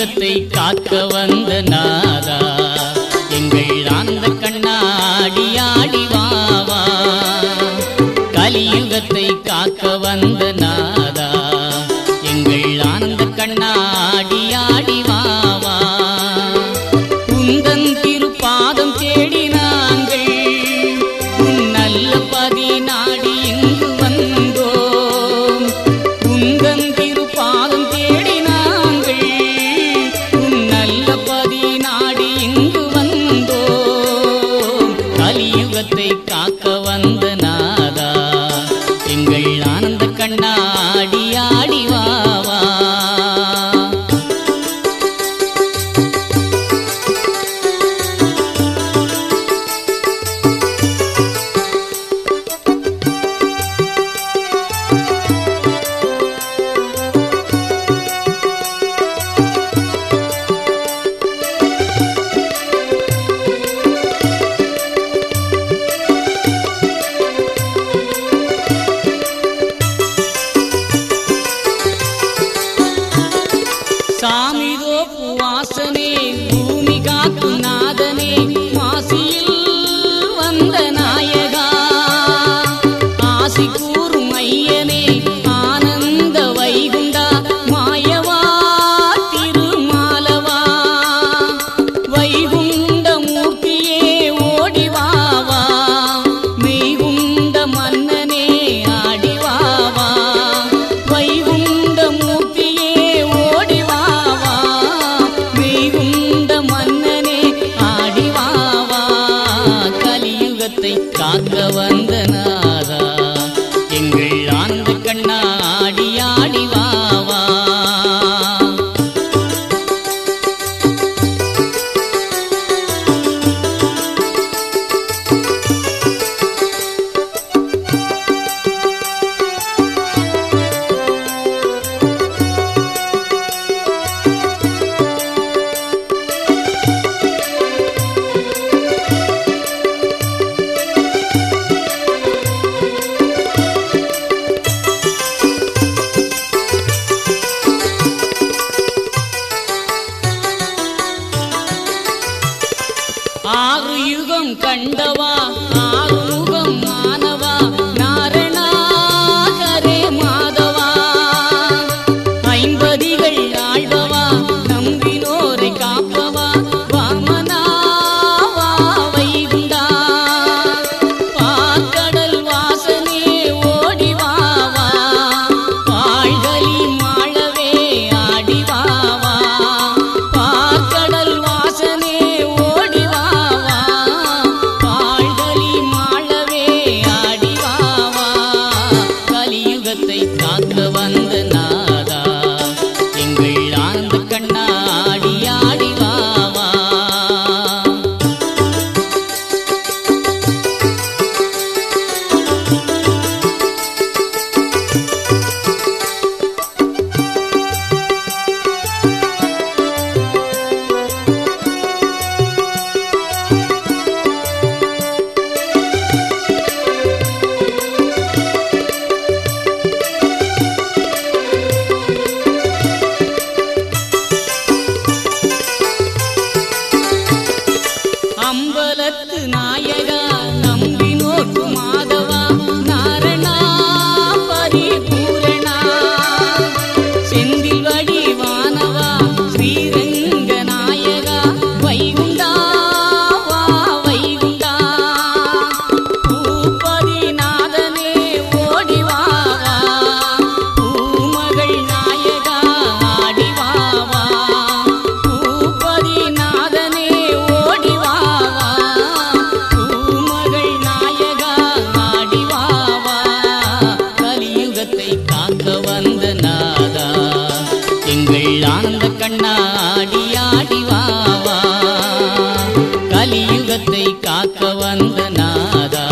இல்லத்தை காக்க வந்த நாதா. எங்கள் ஆந்த கண்ணாடி ஆடி வாவா. கலியுகத்தை காக்க வந்த நாதா. எங்கள் ஆந்த கண்ணாடி ஆடி வாவா. குந்தன் திருப்பாதம் தேடி நாங்கள். நல்ல பதி நாடி எங்கும் ಭಾಗವನ ஆறு யுகம் கண்டவா? கண்ணாடி ஆடிவாவா கலியுகத்தை காக்க வந்த நாதா.